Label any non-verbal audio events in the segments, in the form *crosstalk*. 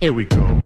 Here we go.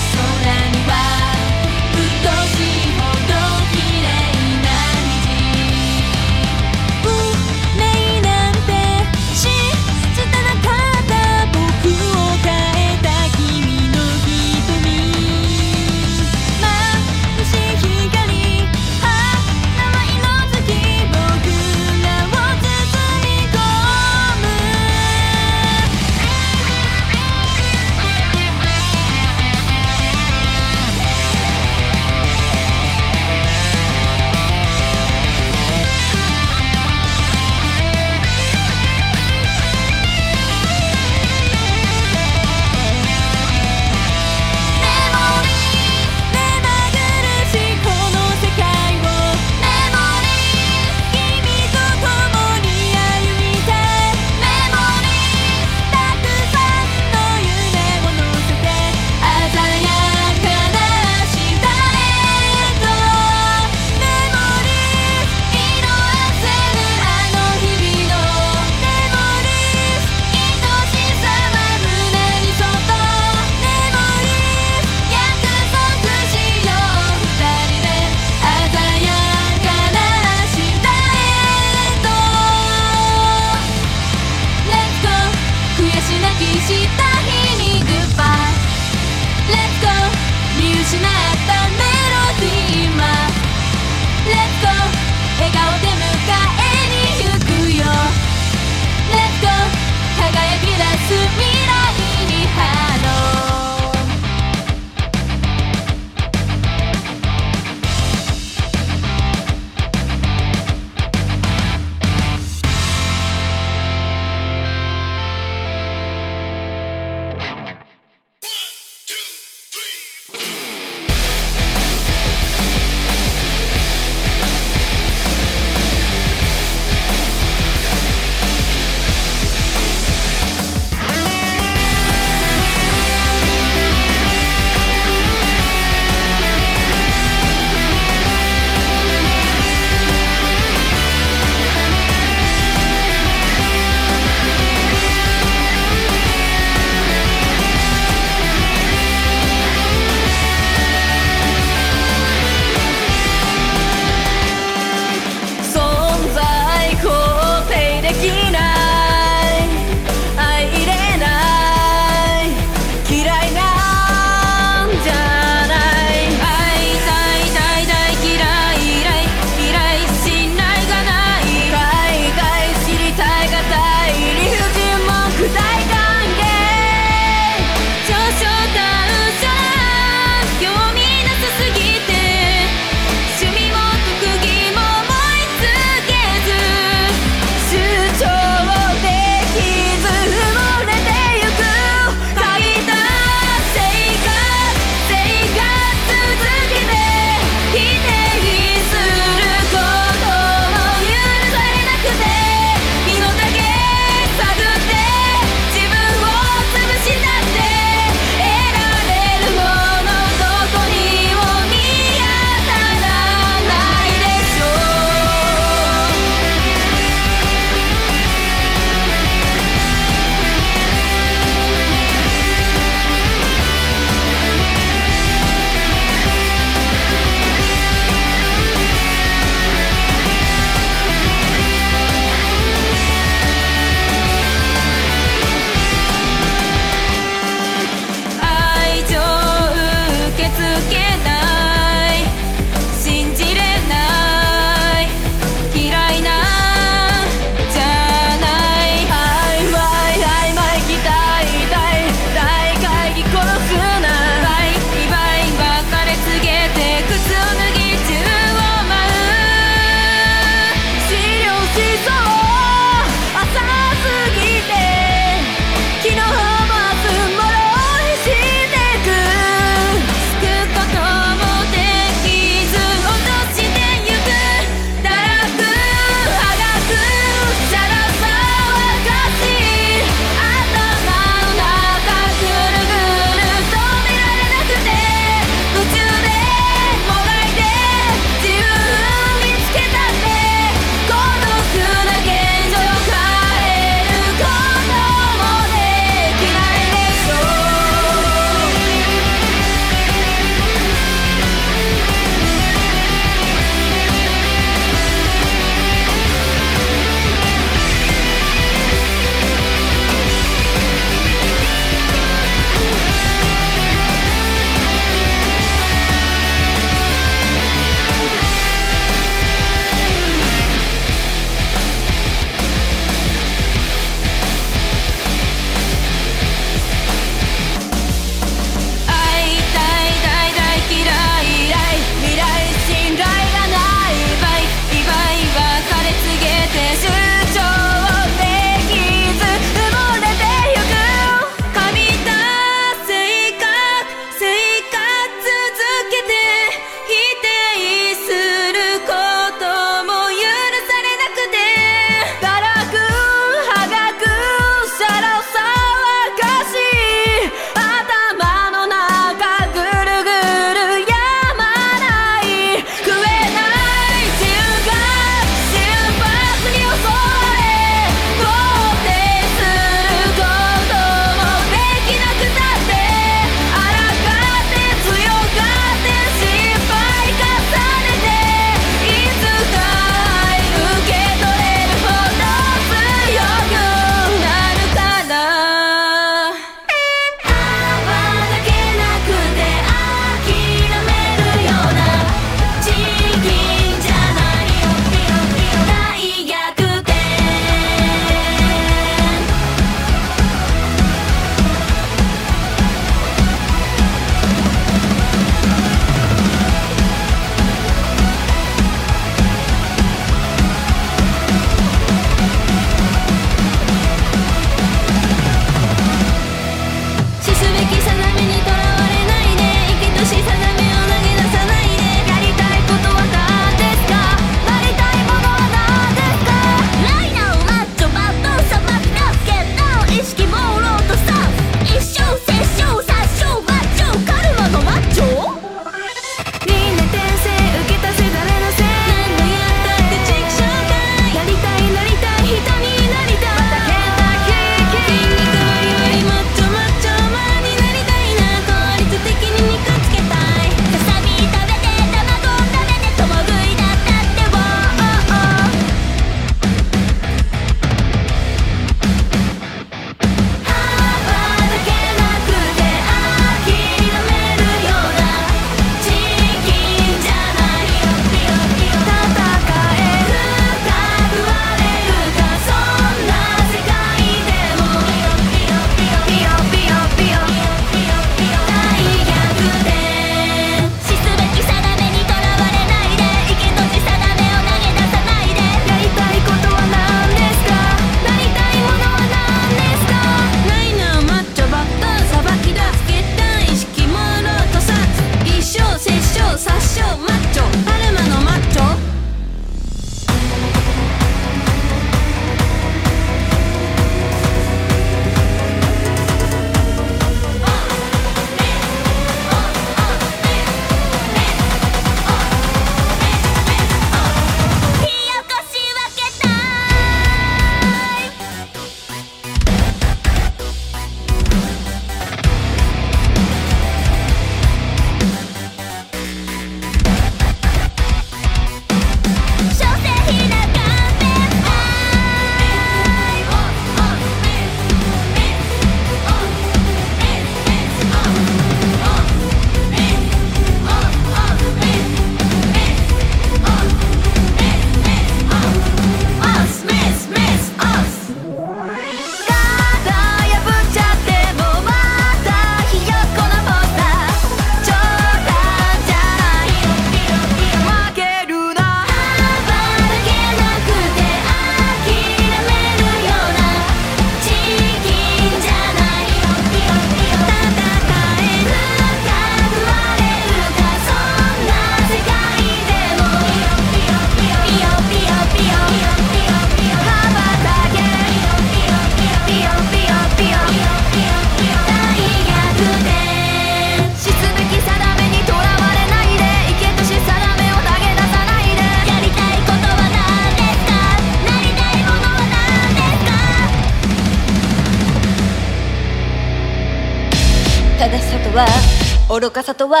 愚かさとは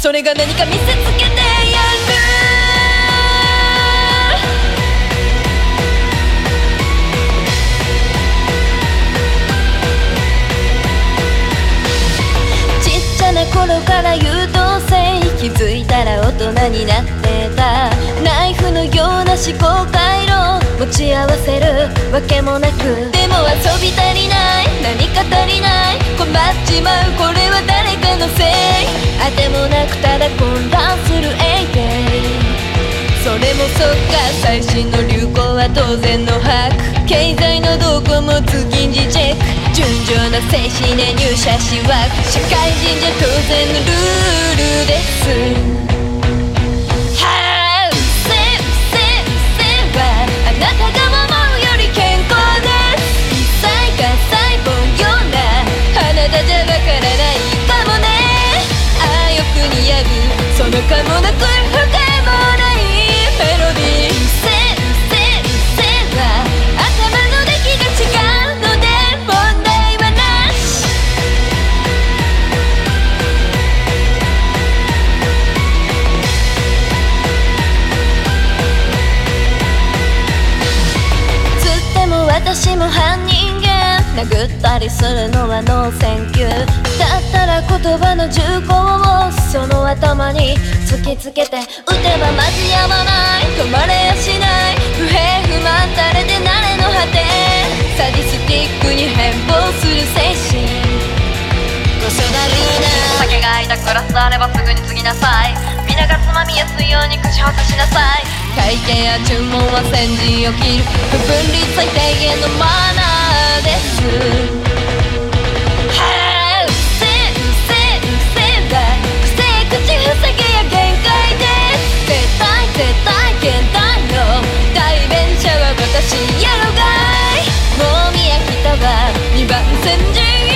それが何か見せ間殴ったりするのは no thank you だったら言葉の銃口をその頭に突きつけて撃てばマジヤバない止まれやしない不平不満垂れて成れの果てサディスティックに変貌する精神クソだりぃな酒が空いたグラスあればすぐに注ぎなさい。皆がつまみやすいように串外しなさい。会計や注文は先陣を切る。不文律最低限のマナー。私やろがいもう見飽きたわ二番煎じ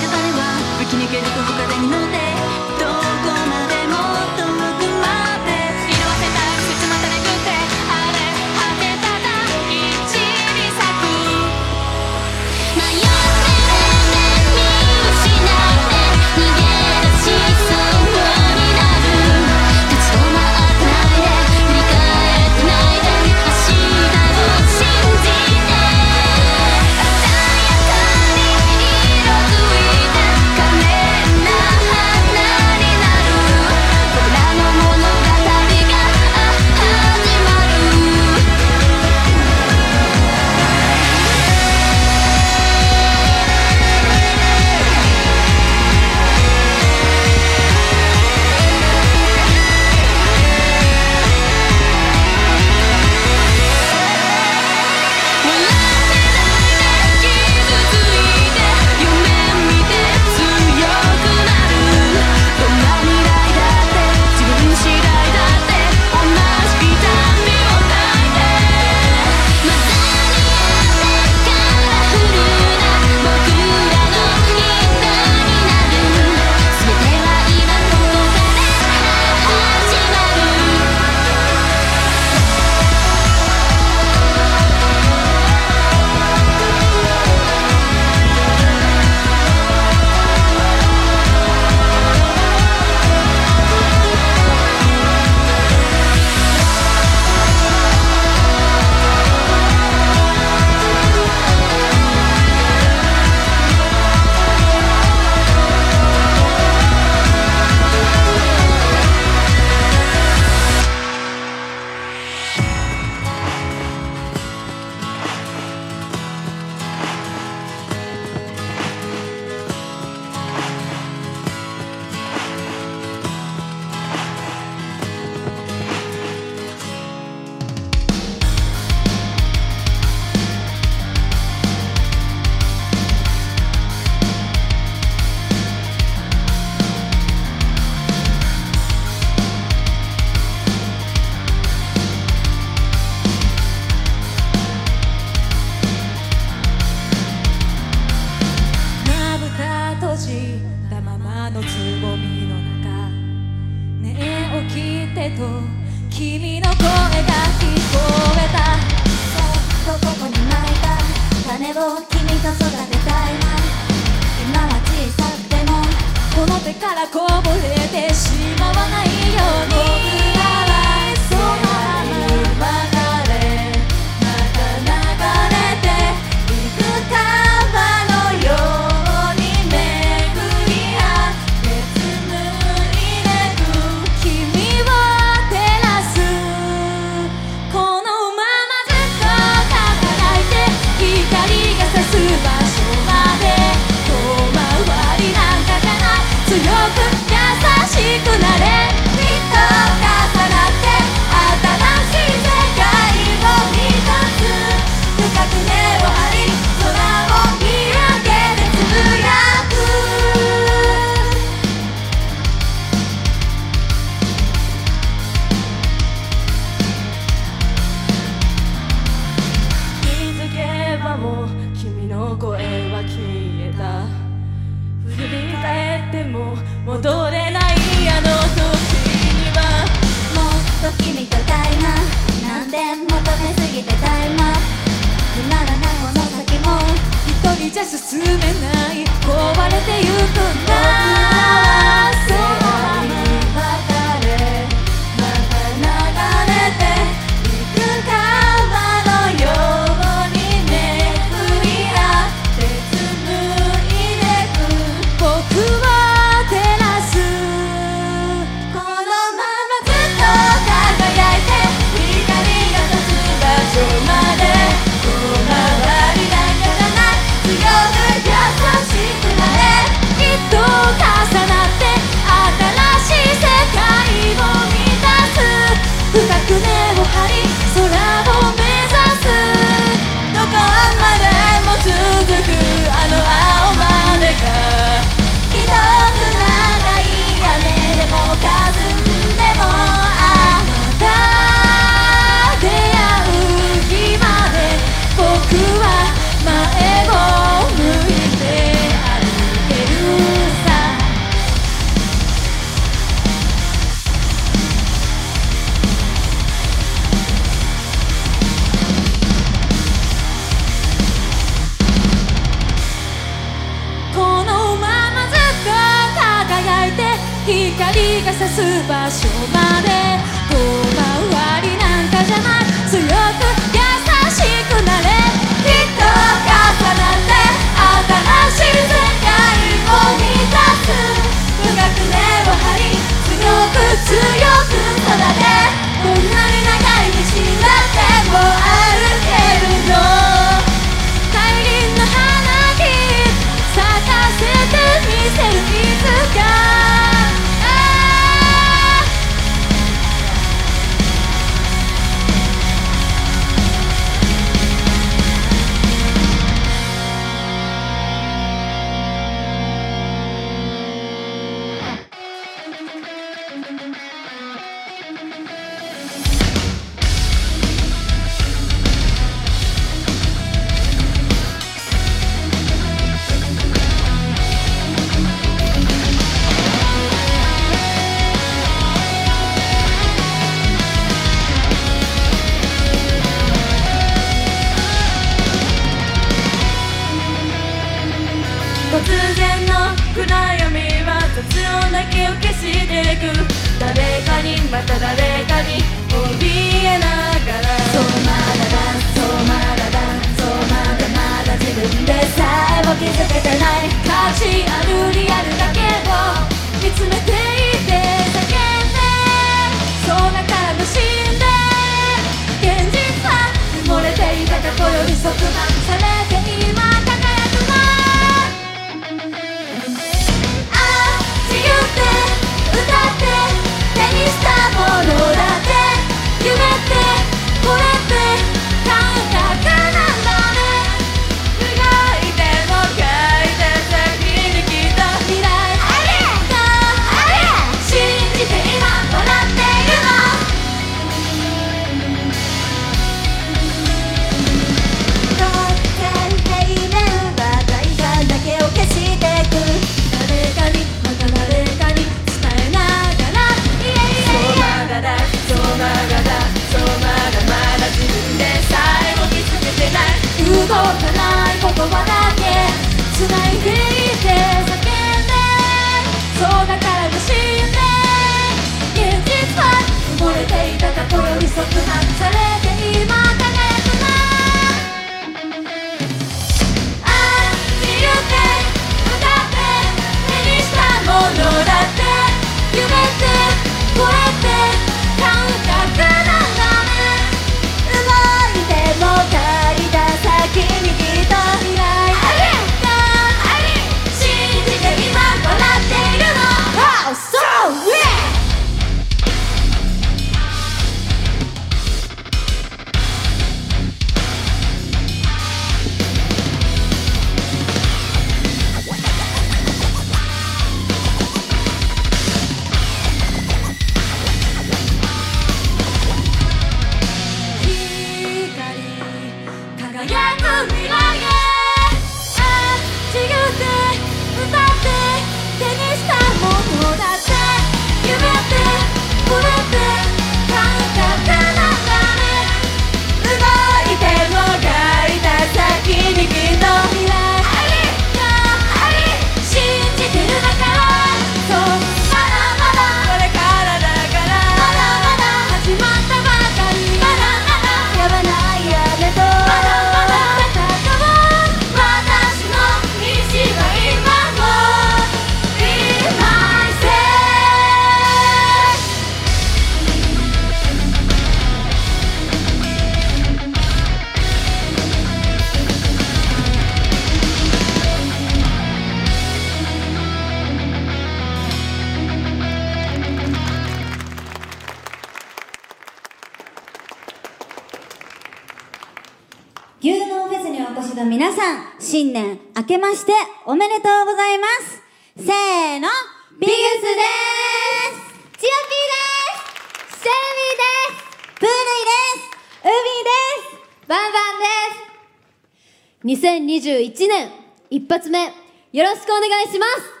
しくお願いします。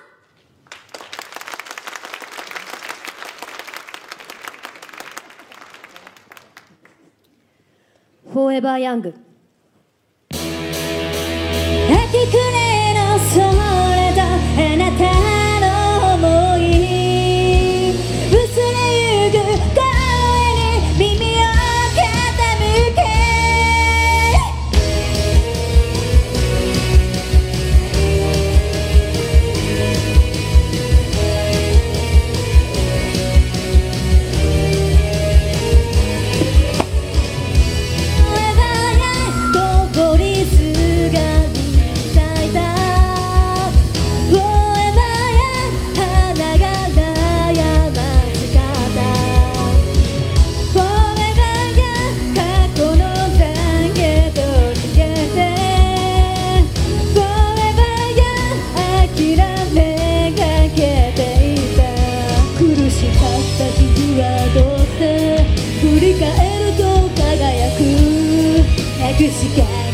フォーエバーヤング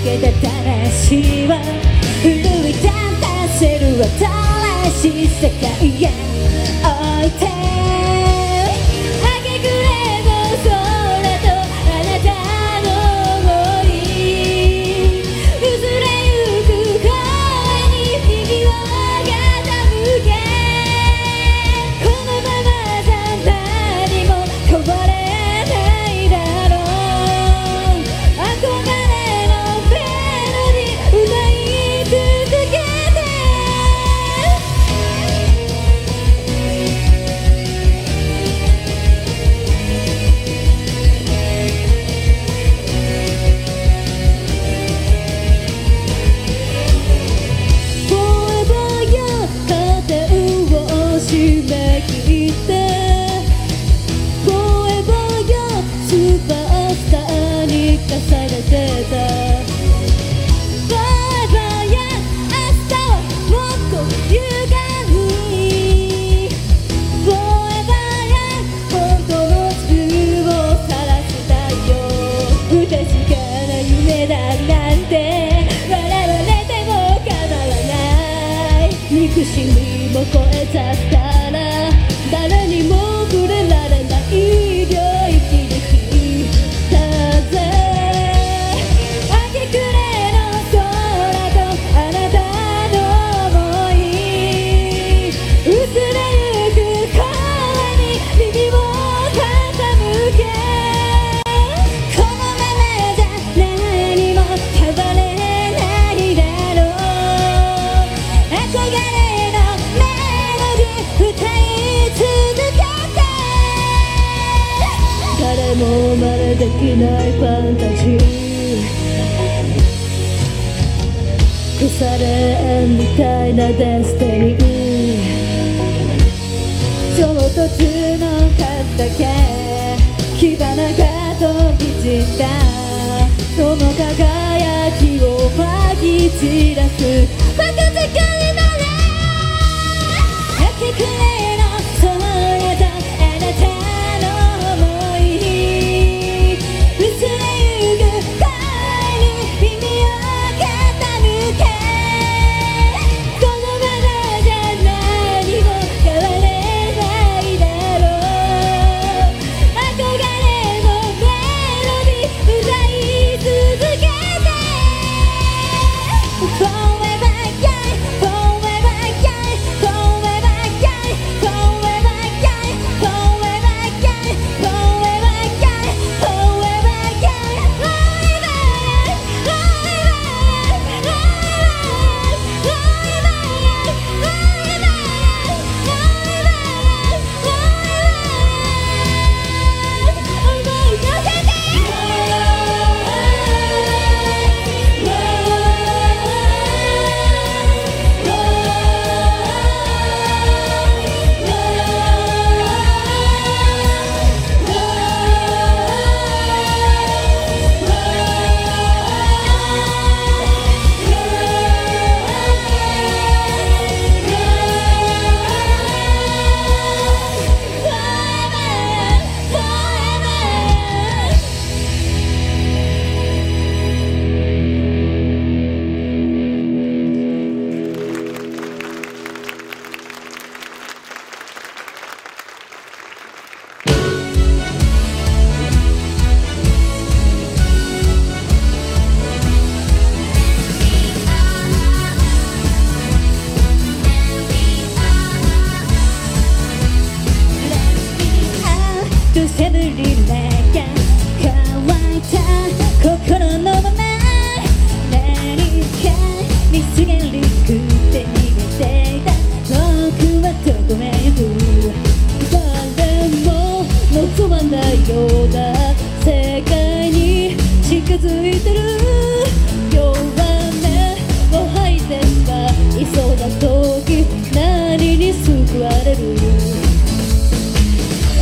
けた魂は奮い立たせる新しい世界へ置いて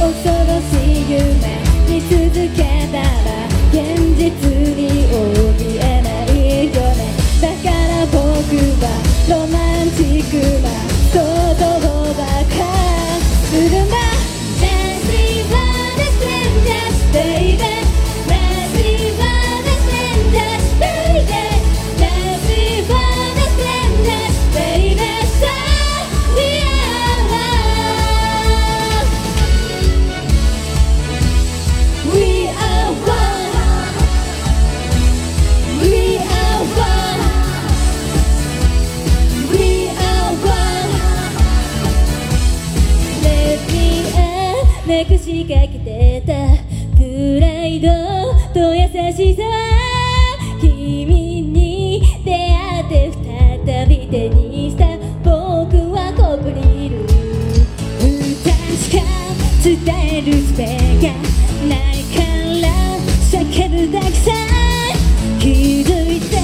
恐ろしい夢見続けたら現実に怯えないよねだから僕はロマンチックな想像ばかするんだしかきてたプライドと優しさ君に出会って再び手にした僕はここにいる。確か伝える術がないから叫ぶだけさ。気づいて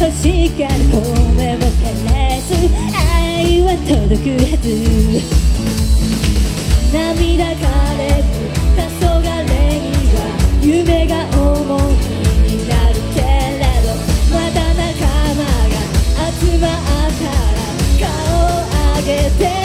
欲しいから声を枯らす愛は届くはず。涙枯れる。黄昏には夢が重いになるけれどまた仲間が集まったら顔を上げて。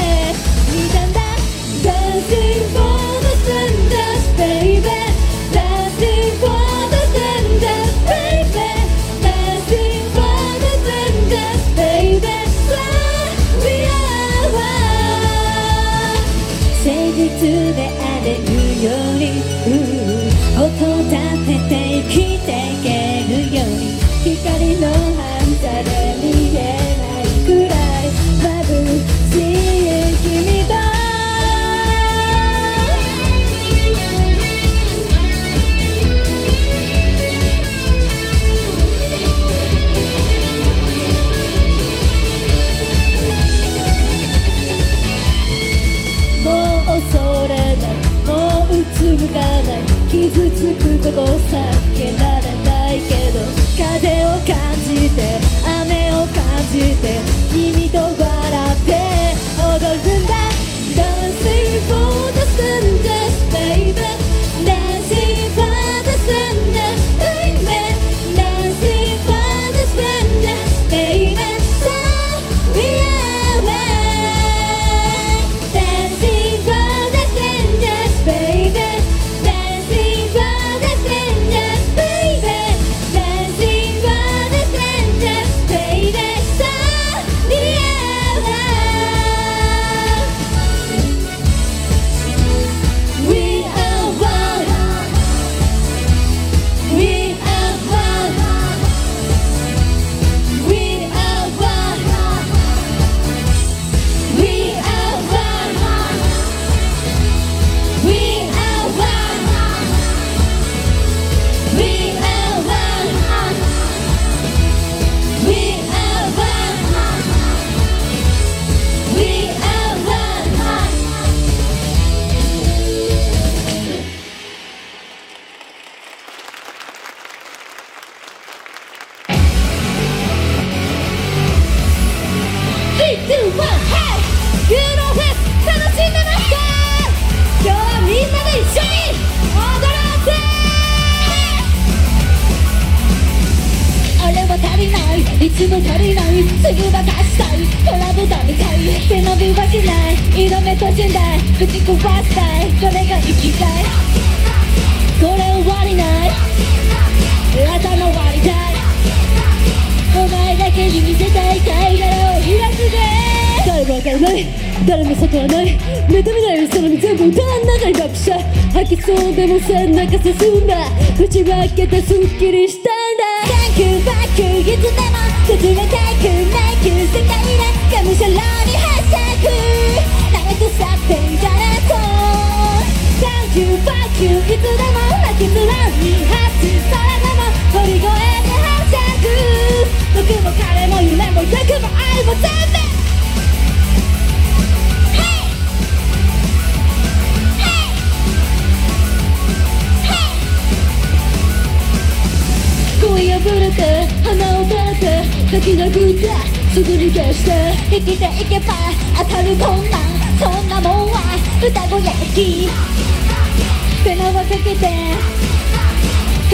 こと避けられないけど風を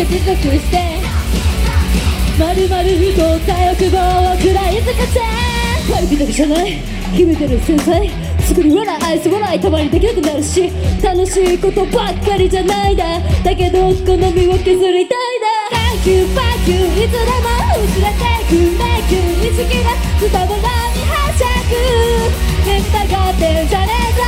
切なくしてまるまる不幸さ欲望を食らい尽くせ悪びだけじゃない秘めてる繊細作り笑い愛想笑いたまにできなくなるし楽しいことばっかりじゃないだ。だけど好みを削りたいだ Thank you, thank you いつでも薄れてく Make you 意識が伝わらにはしゃぐ眠がってんじゃねえぞ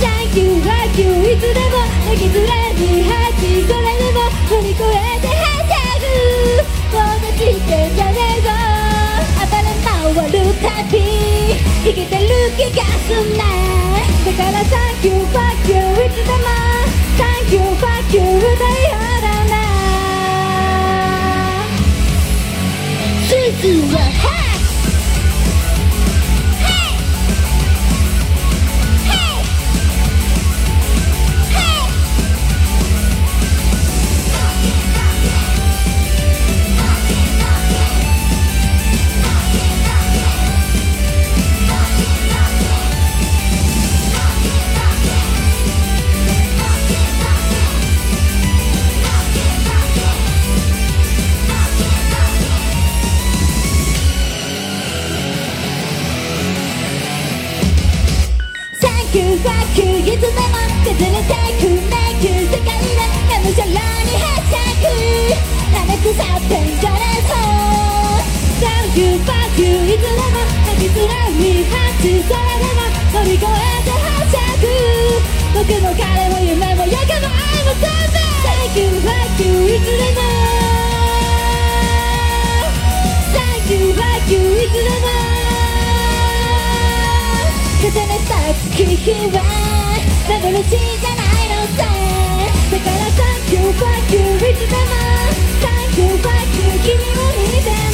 Thank you, thank you いつでも引きずれに吐きそれに乗り越えてはしゃぐ友達ってんじゃねえぞ。暴れ回るたび生きてる気がすんねだから Thank you, fuck you いつでもがむしゃらにはしゃぐ七腐ってんじゃねえぞ Thank you, fuck you いつでも泣きづらいハチそれでも乗り越えてはしゃぐ僕の彼も夢もやけも愛も全部 Thank you, fuck you いつでも Thank you, fuck you いつでも重ねた月日はないの you, fuck you いつでも Thank you, fuck you 君を見て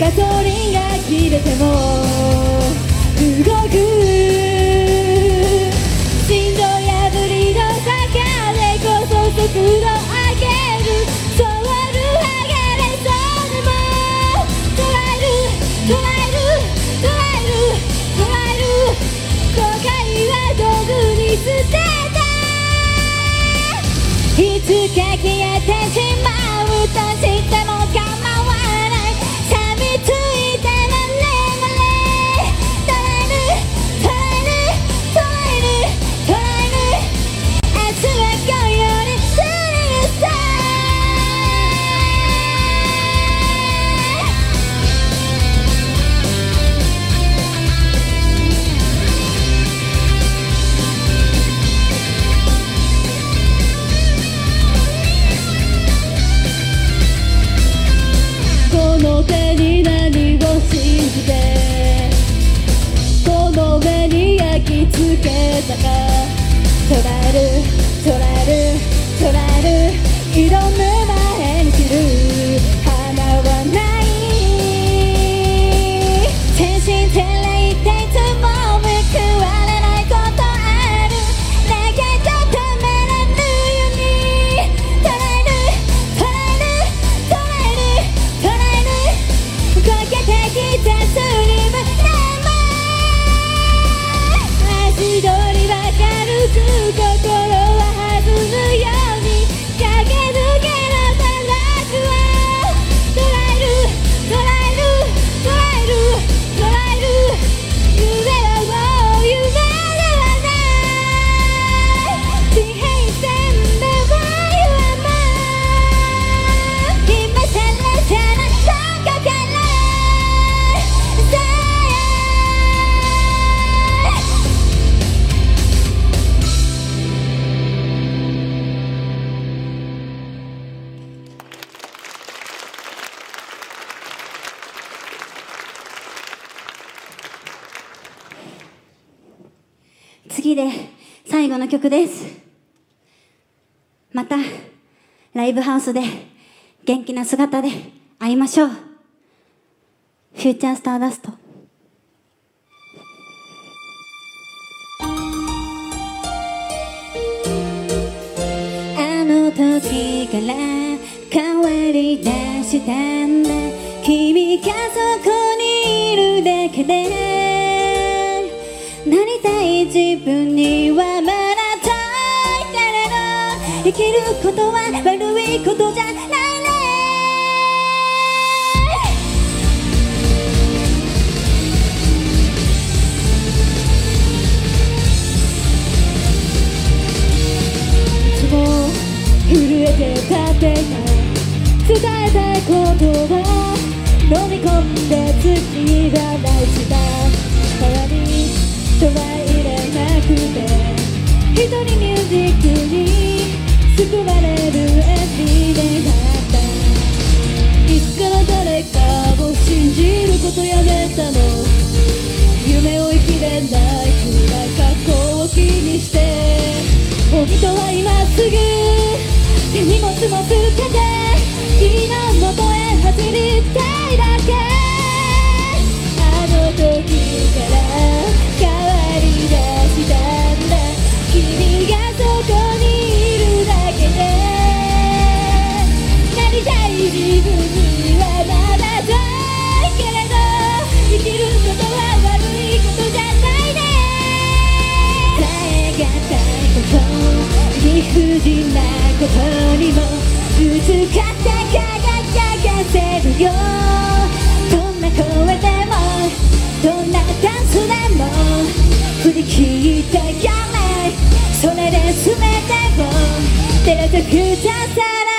ガソリンが切れても動く心臓破りの坂でこそ速度上げるソウル剥がれそうでも捉える捉える捉える捉える後悔は道具に捨てたいつか消えてしまうとしても曲です。またライブハウスで元気な姿で会いましょう。フューチャースターダスト。あの時から変わり出したんだ。君がそこにいるだけでなりたい自分にはまだ生きることは悪いことじゃないね震えて立ってた伝えたいことを飲み込んで次はないした周りに捉えれなくて一人ミュージックに救われるエビデだった。いつから誰かを信じることやめたの？夢を生きれない。くらい過去を気にして。本当は今すぐ。荷物も捨て。て君の元へ走りたいだけ。あの時から。不尽なことにもぶつかって輝かせるよ。どんな声でもどんなダンスでも振り切ってやれ。それで全てを照らせくださら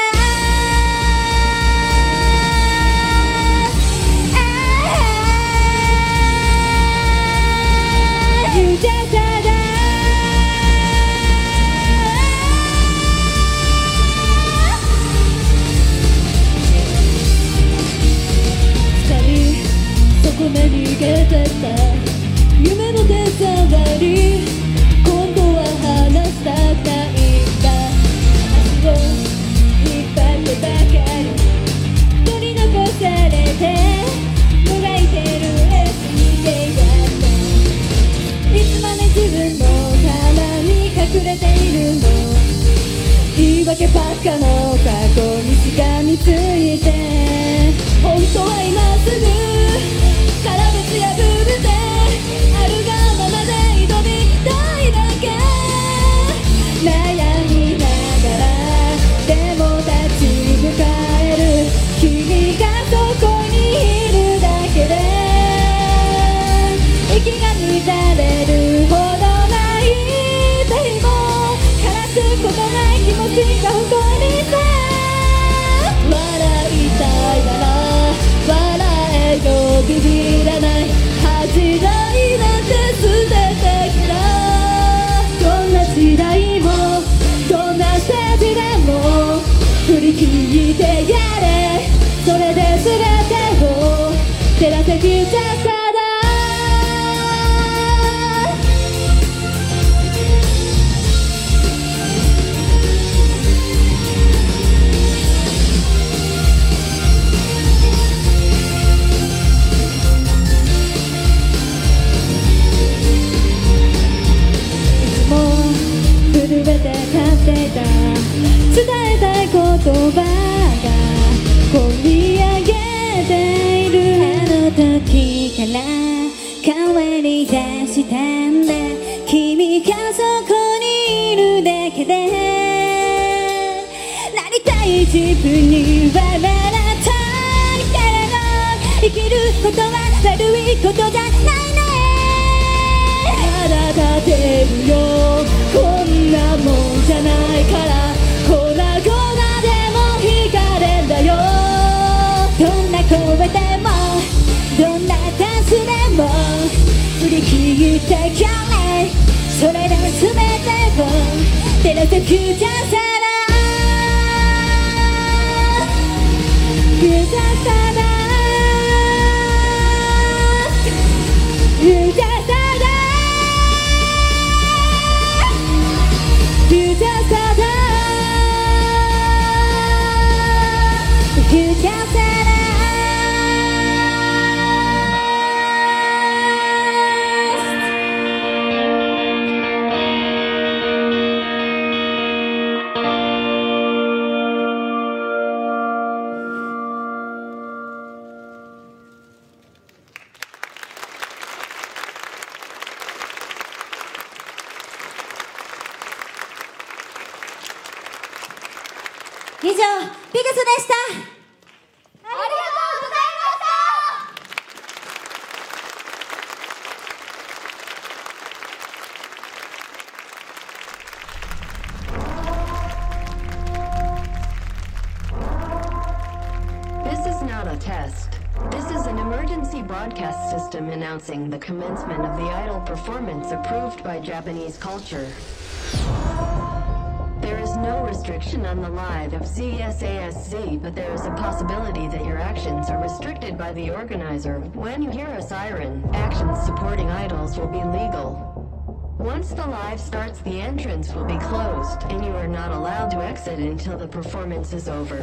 until the performance is over.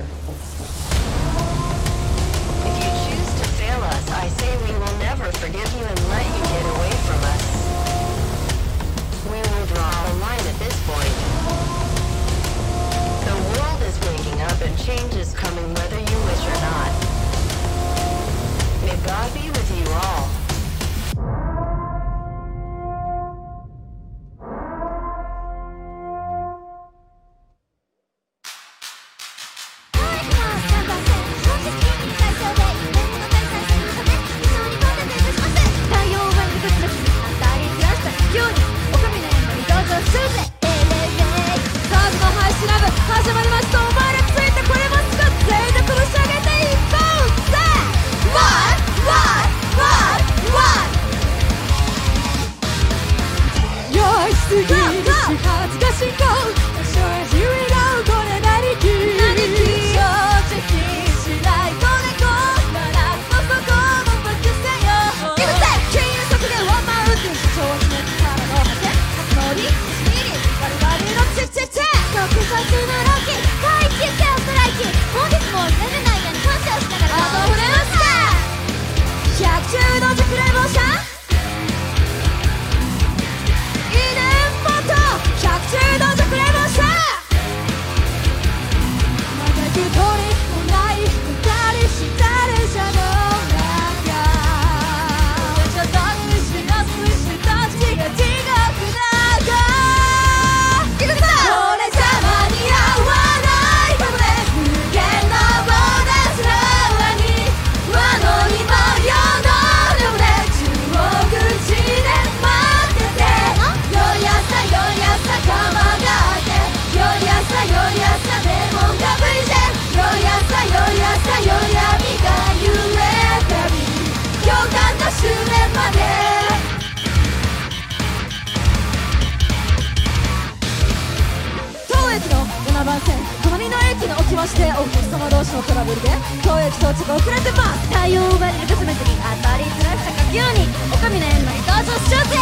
しのトラブルで教育装置が遅れてます。太陽を奪われるかすべてに当たりづらさが急におかみの縁まで登場しようぜ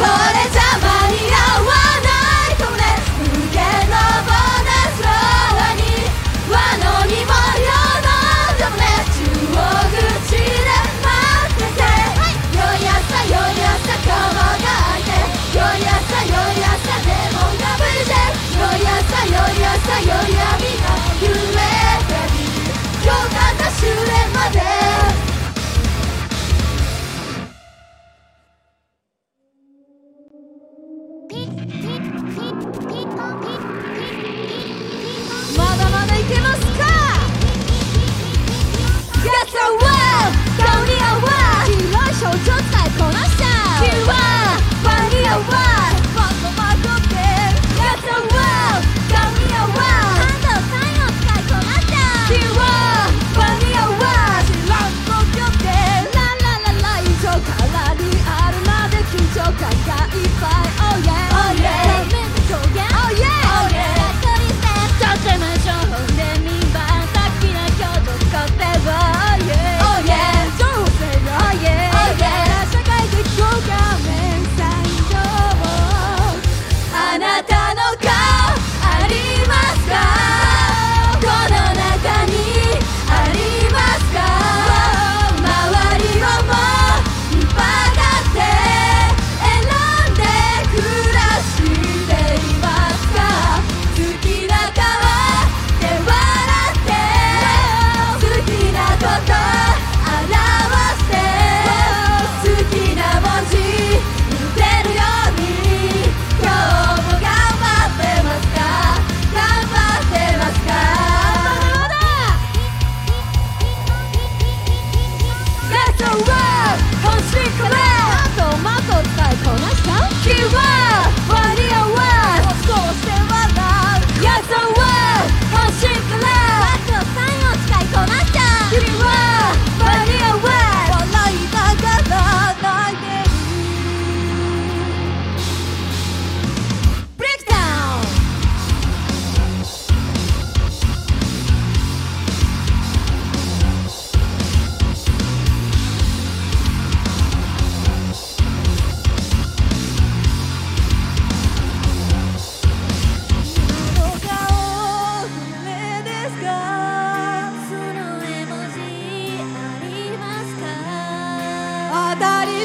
これじゃ間に合わない。かね無限のボーナスローに和の荷物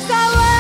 触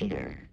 Peter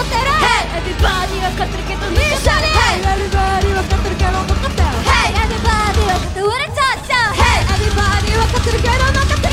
かってる Hey! エビバディわかってるけどみんシャル Hey! エビバディは勝ってるけどなかっ Hey! って売れちゃ Hey! エビバディわかってるけどなかった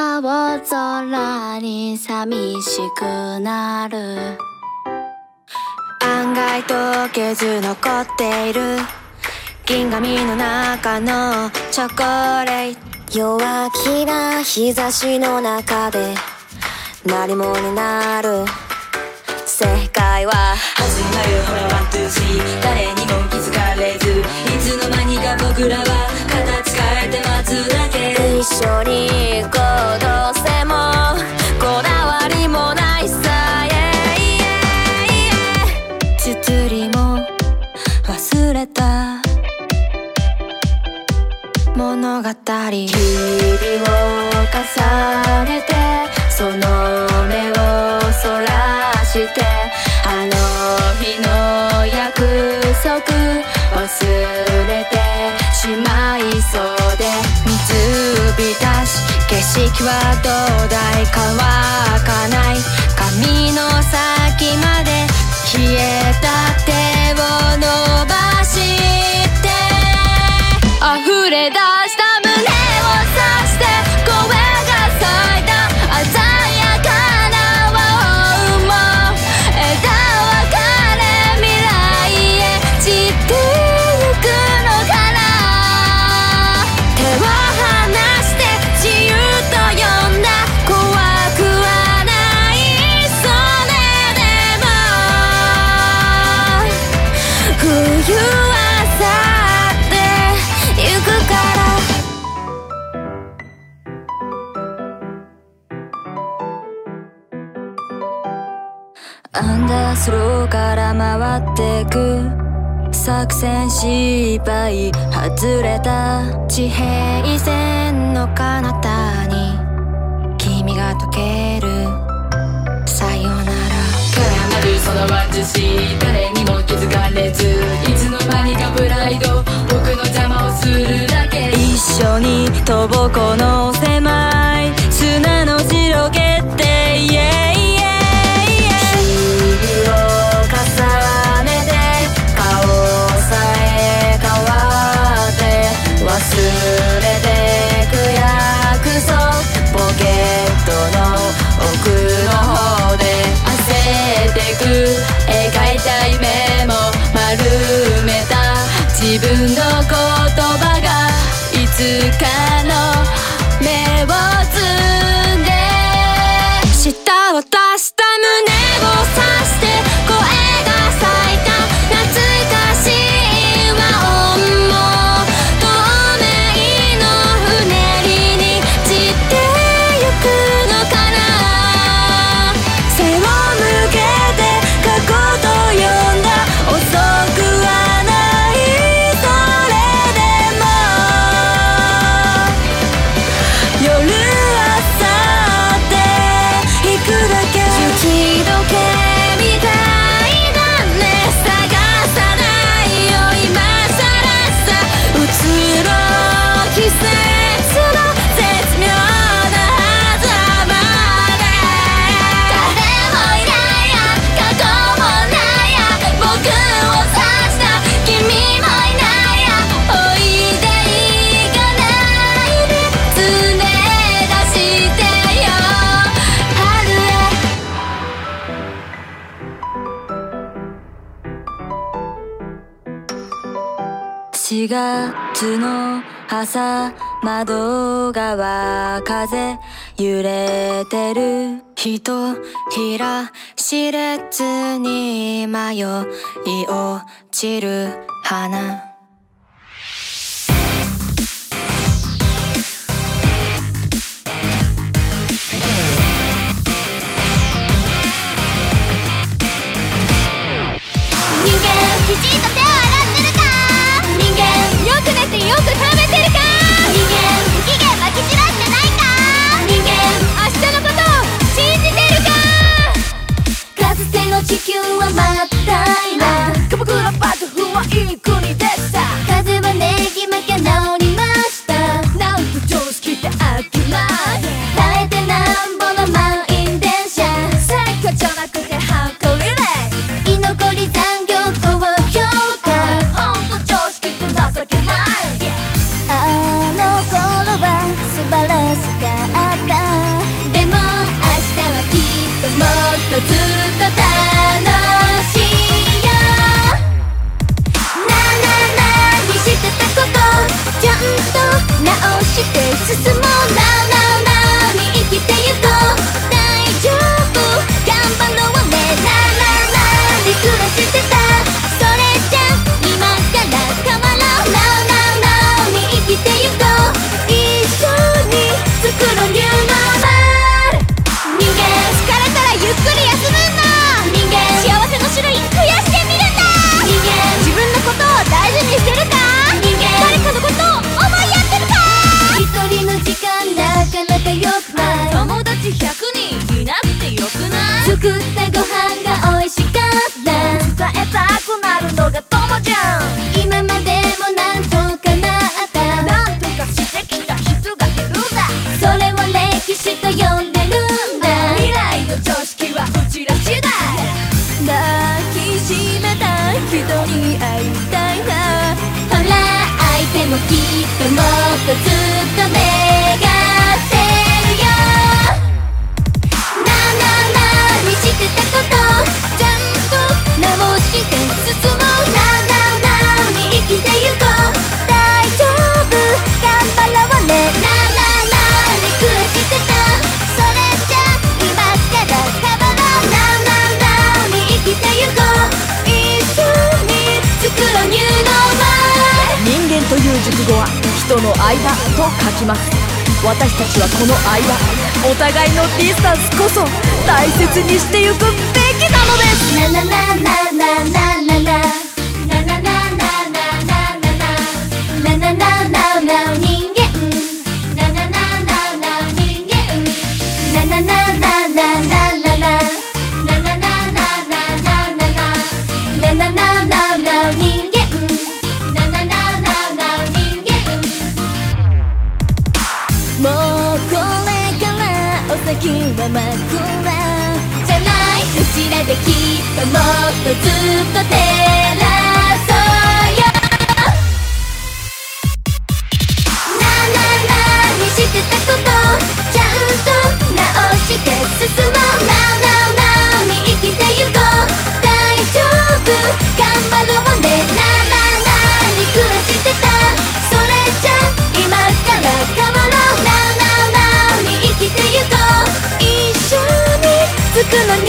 青空に寂しくなる。案外溶けず残っている。銀紙の中のチョコレート。弱気な日差しの中で。何もになる。世界は。始まるほらワンツース誰にも気づかれず。いつの間にか僕らは物語々を重ねてその目をそらしてあの日の約束忘れてしまいそうで水浸し景色はどうだい乾かない。スローから回ってく。作戦失敗。外れた地平線の彼方に。君が溶ける。さよなら。絡まるその私誰にも気づかれず。いつの間にかプライド僕の邪魔をするだけ。一緒にとぼこの狭い Totaste. 4月の朝窓側風揺れてる人ひらしれずに迷い落ちる花。まった今。鎌倉幕府はいい国でした風はねぎまかなお直して進むとの間と書きます。私たちはこの間お互いのディスタンスこそ大切にしてゆくべきなのです。できっともっとずっと照らそうよなななにしてたことちゃんと直して進もうなななに生きてゆこう大丈夫頑張ろうねなななに暮らしてたそれじゃ今から変わろうなななに生きてゆこう一緒につくのに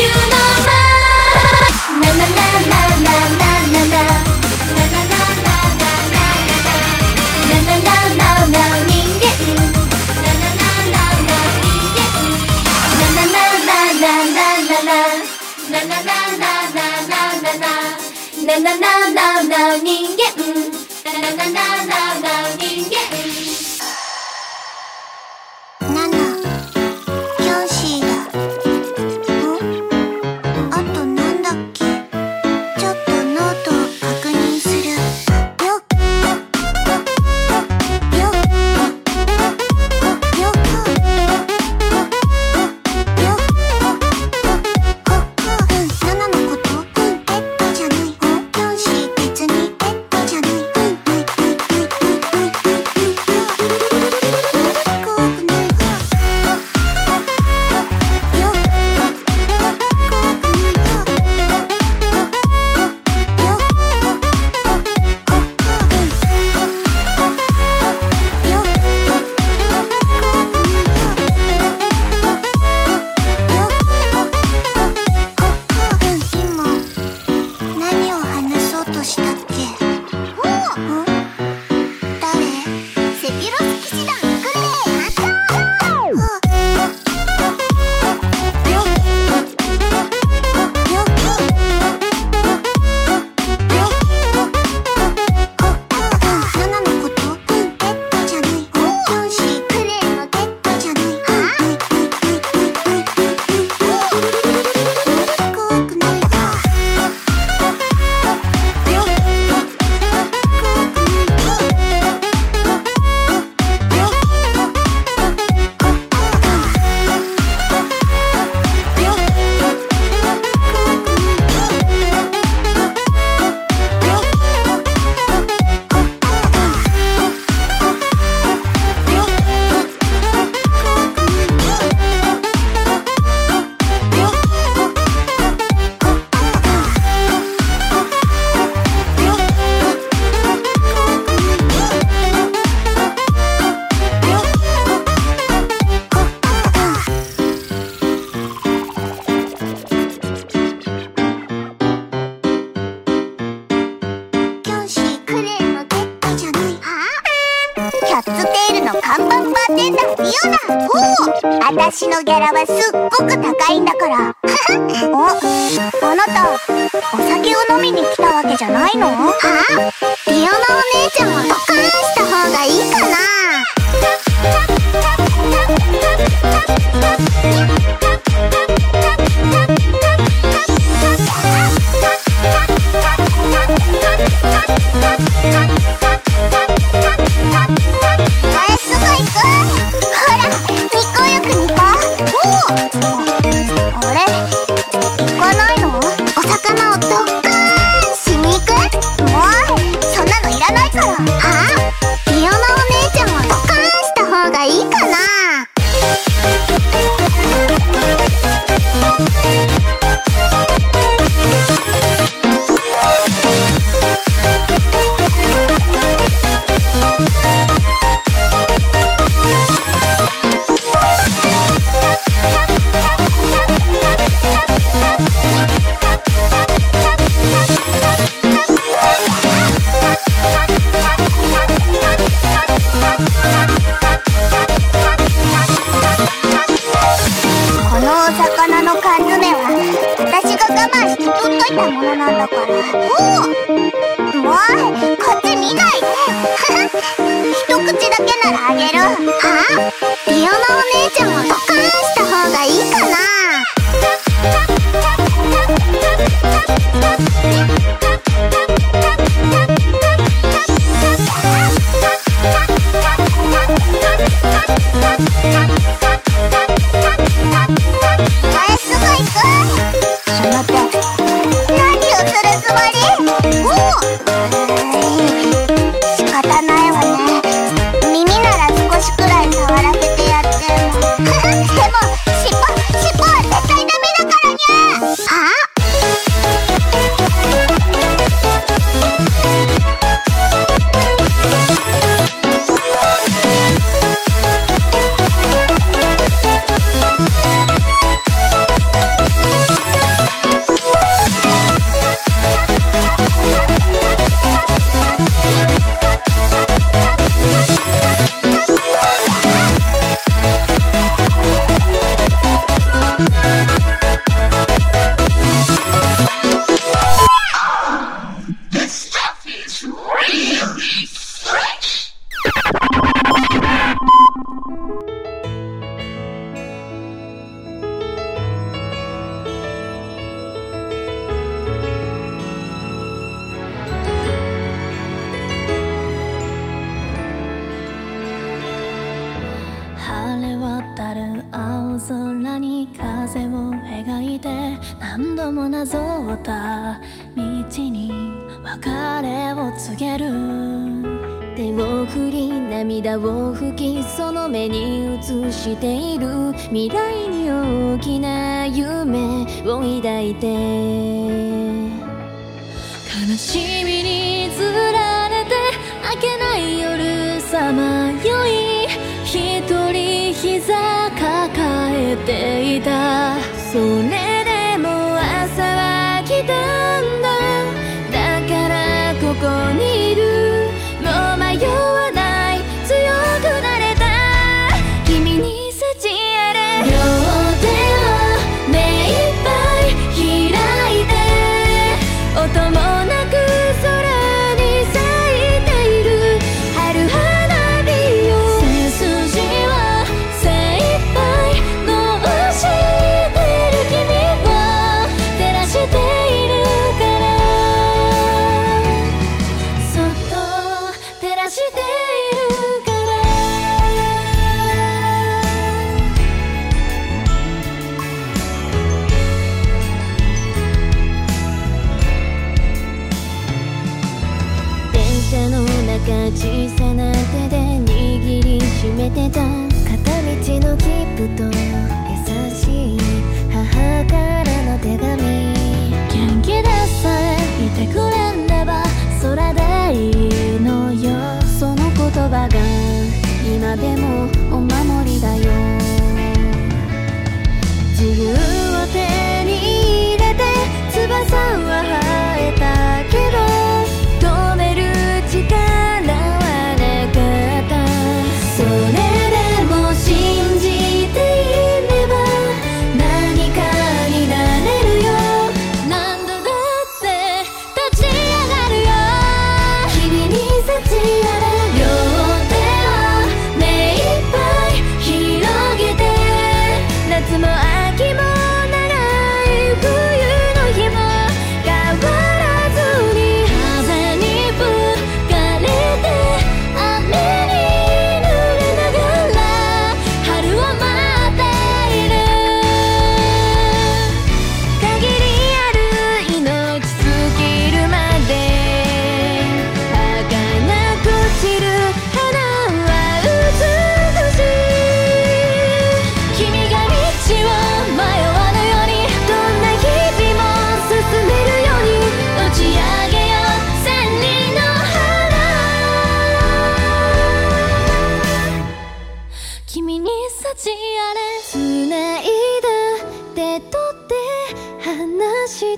*laughs* 一口だけならあげる。ああディアナお姉ちゃんは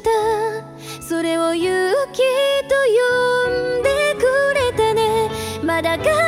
た。それを勇気と呼んでくれたね。まだか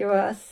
練習します。